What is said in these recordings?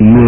you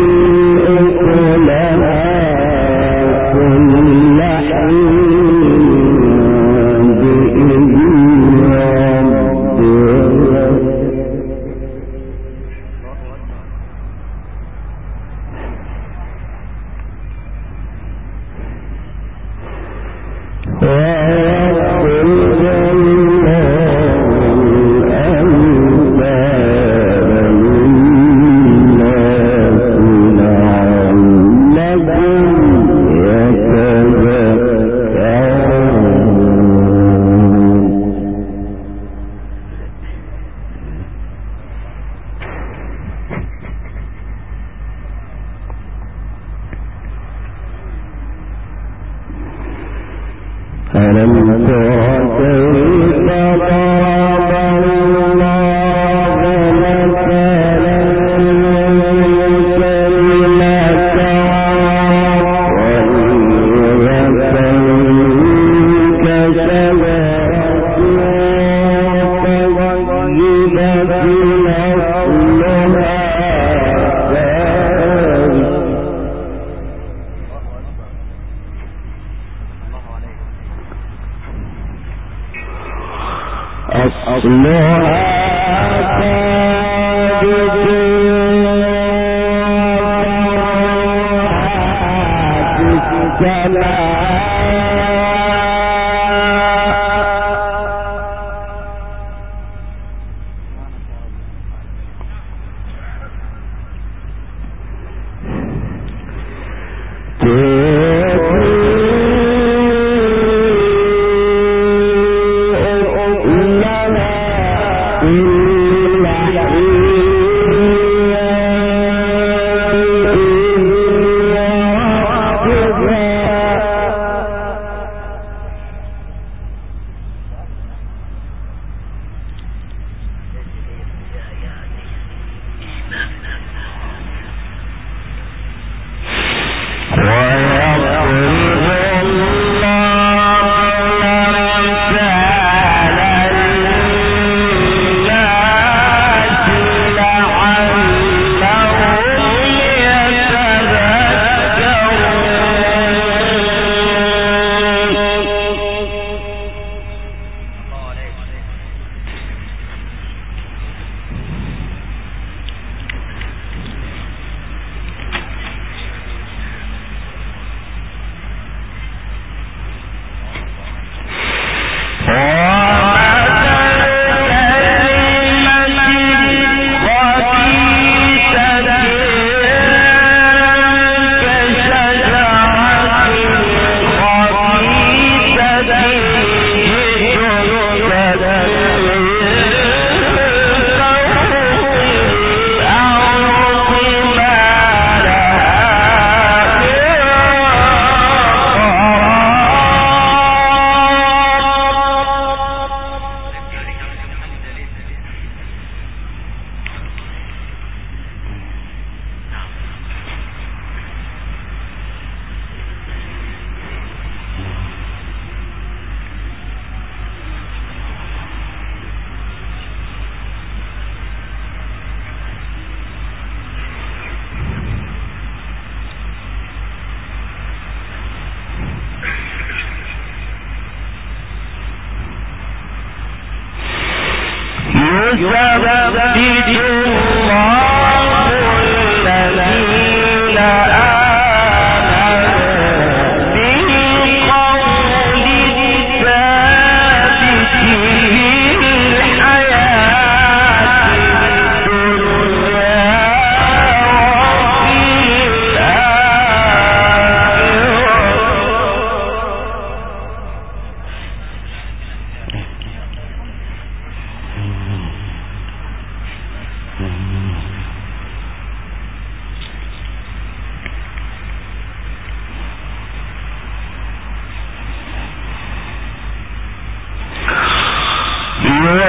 الله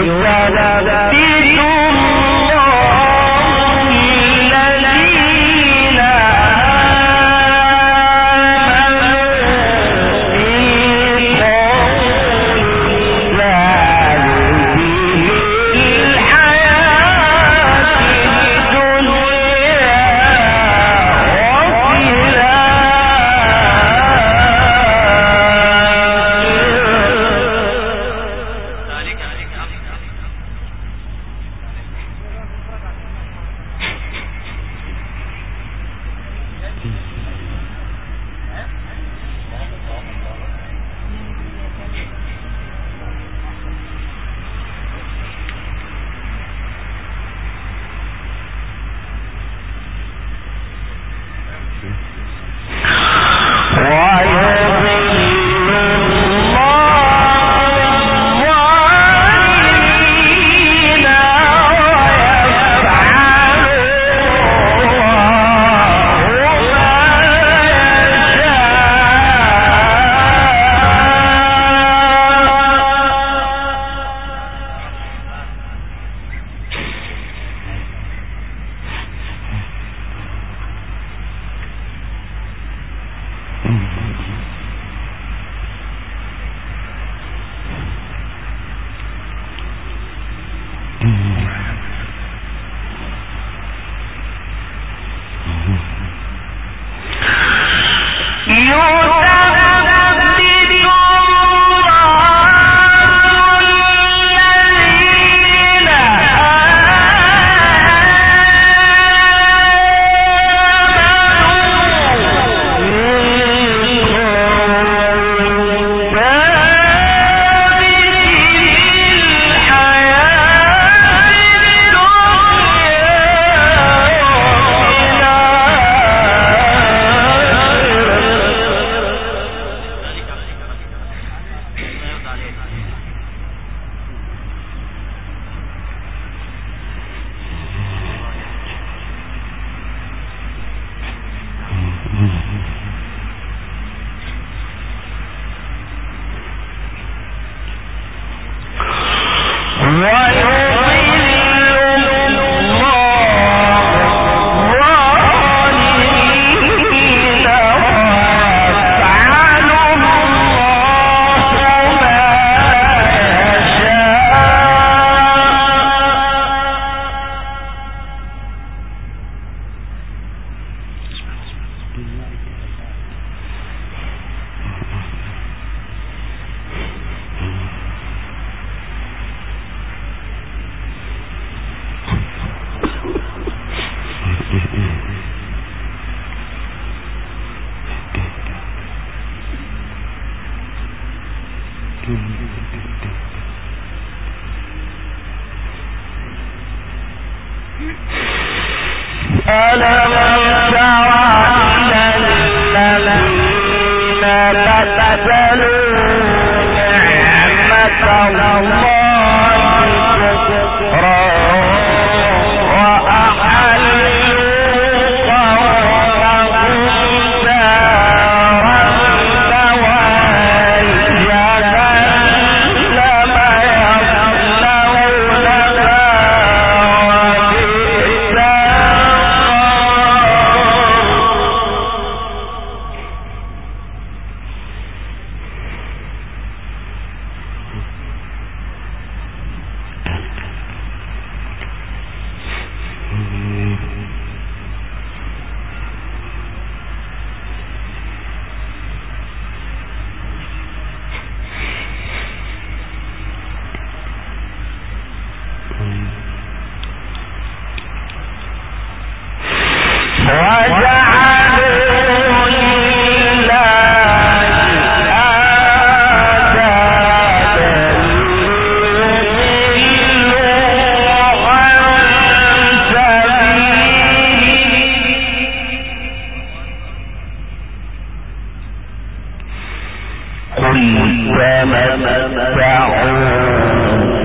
السلام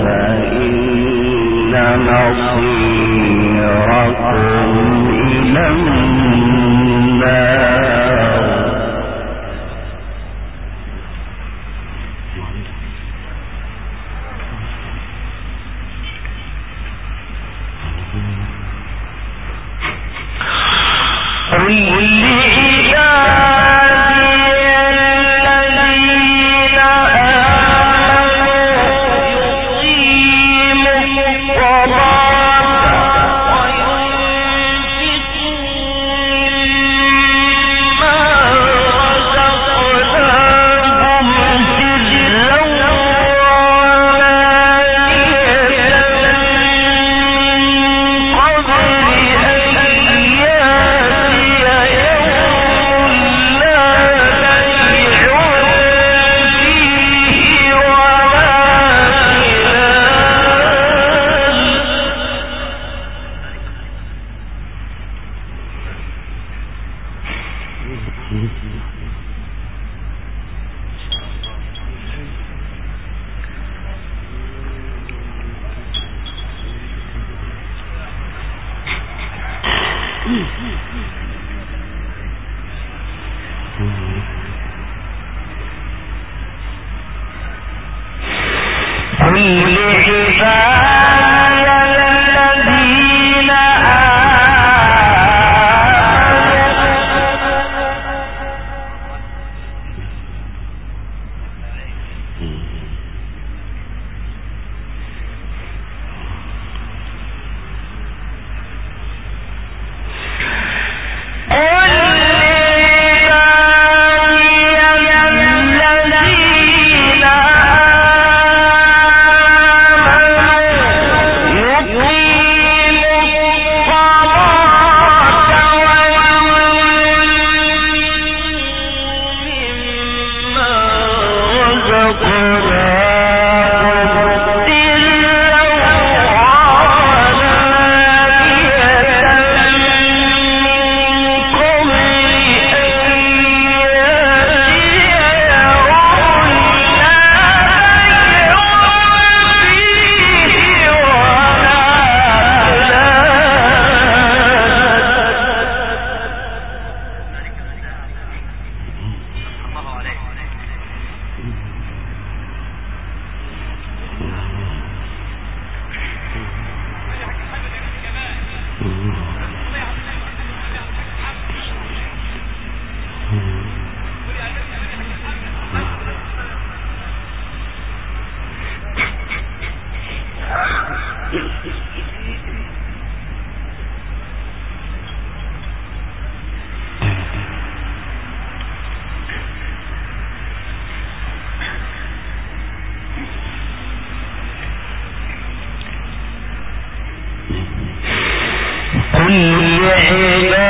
فإن مصيركم إلى گے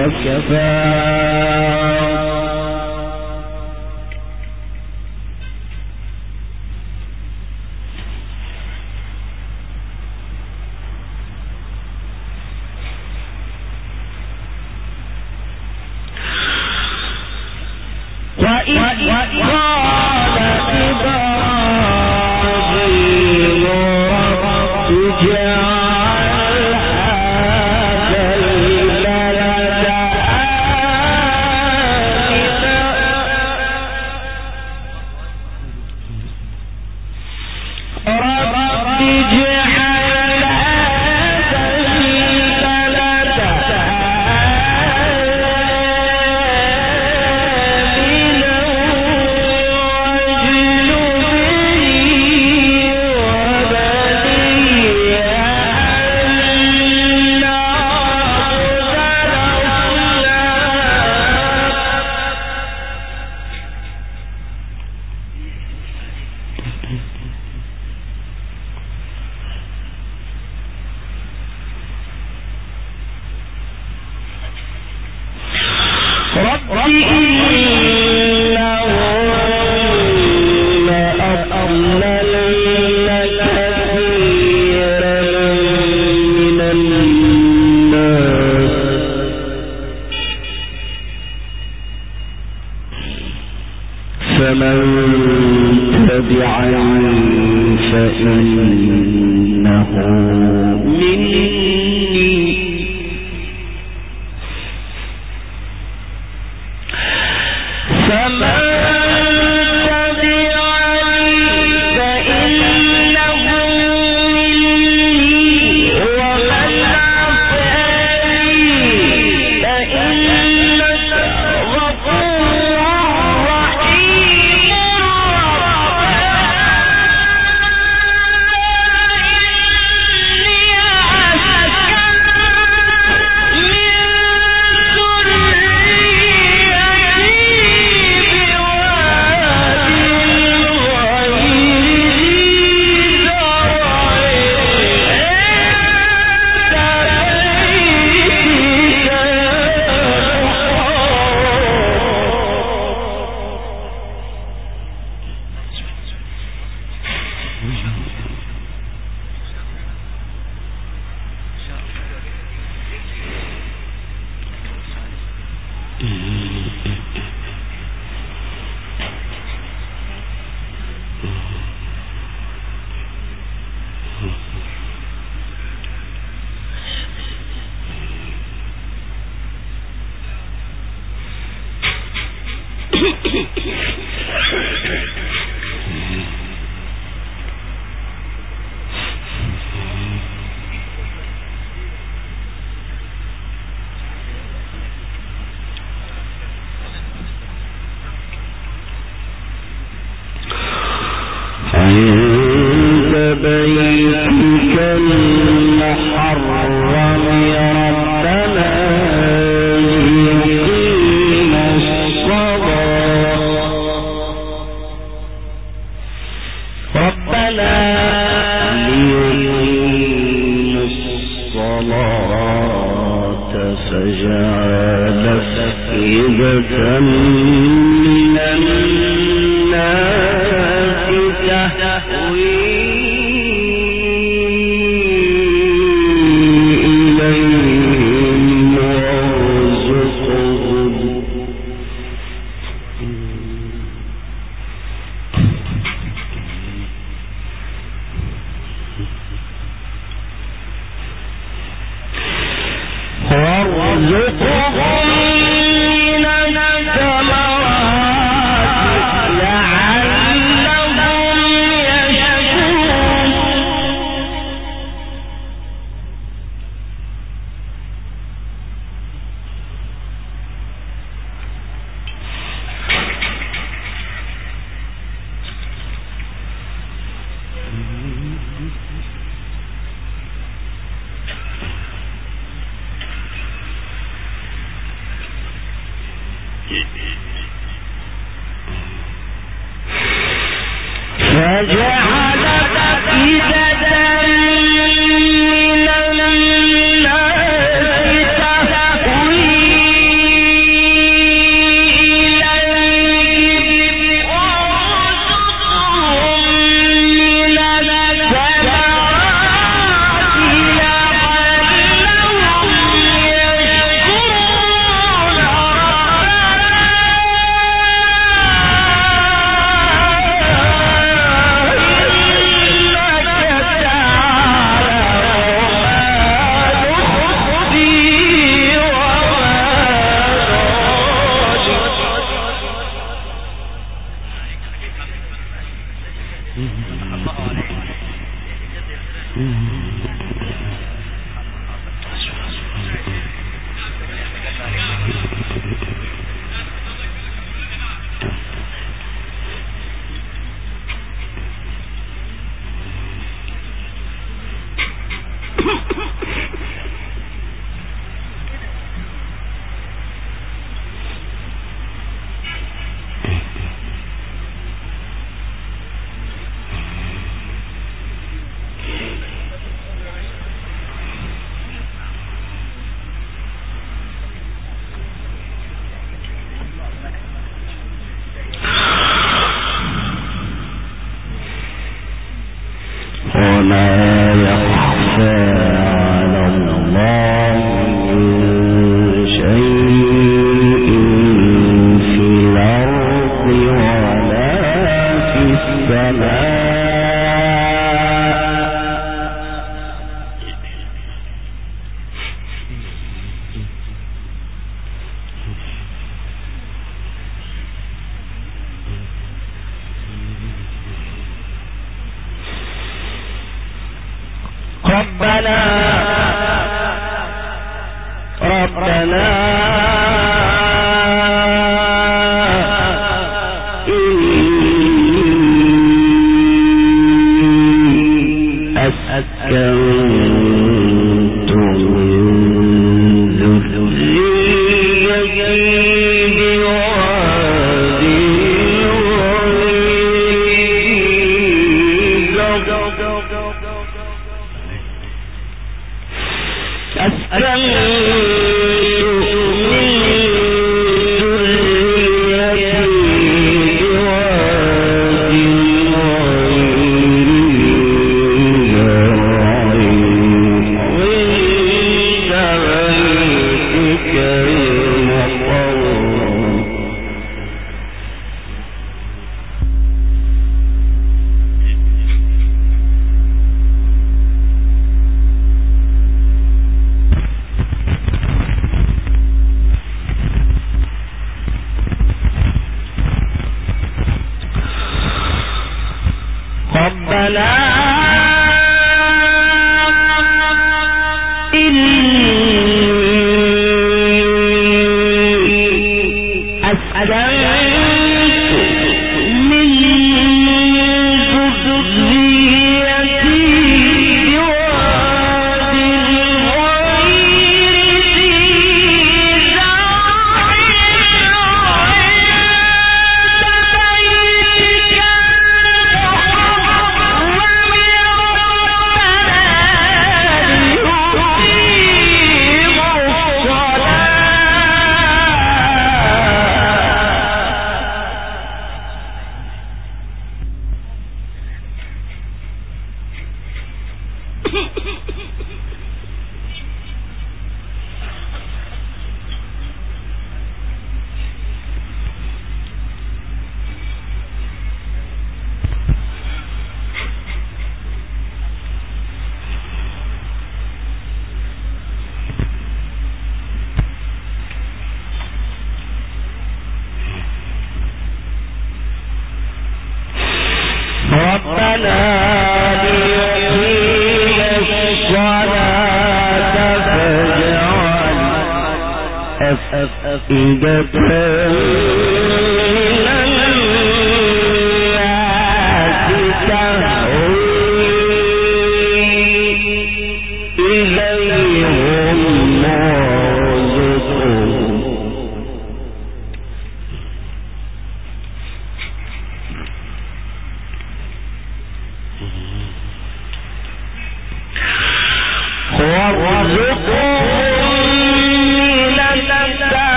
والكفاف فجعل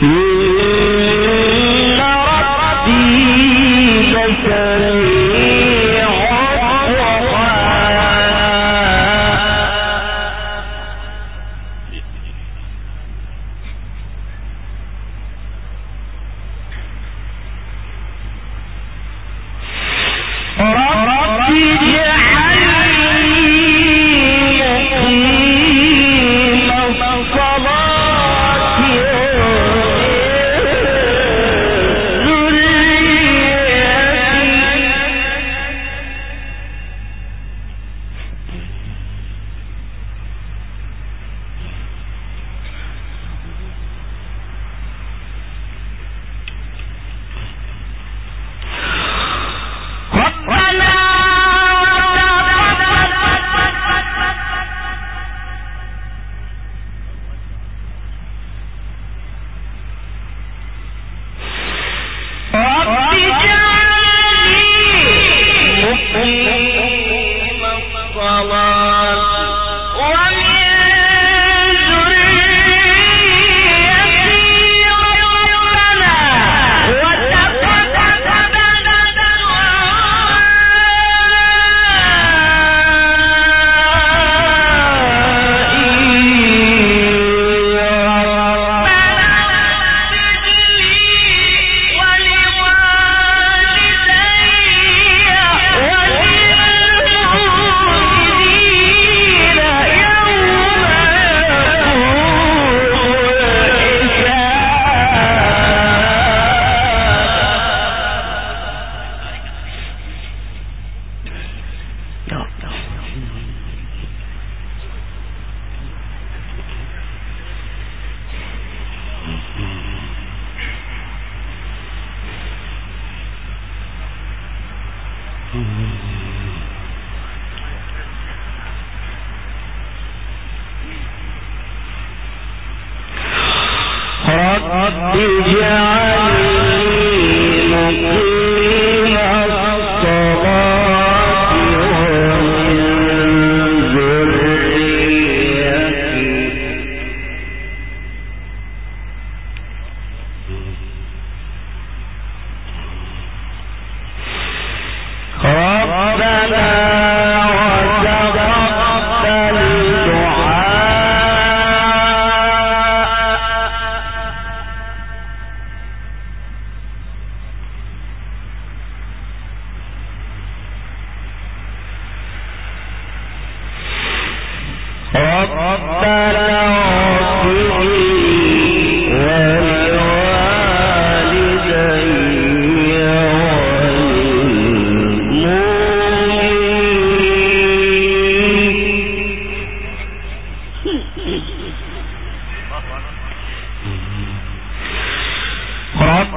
you خراب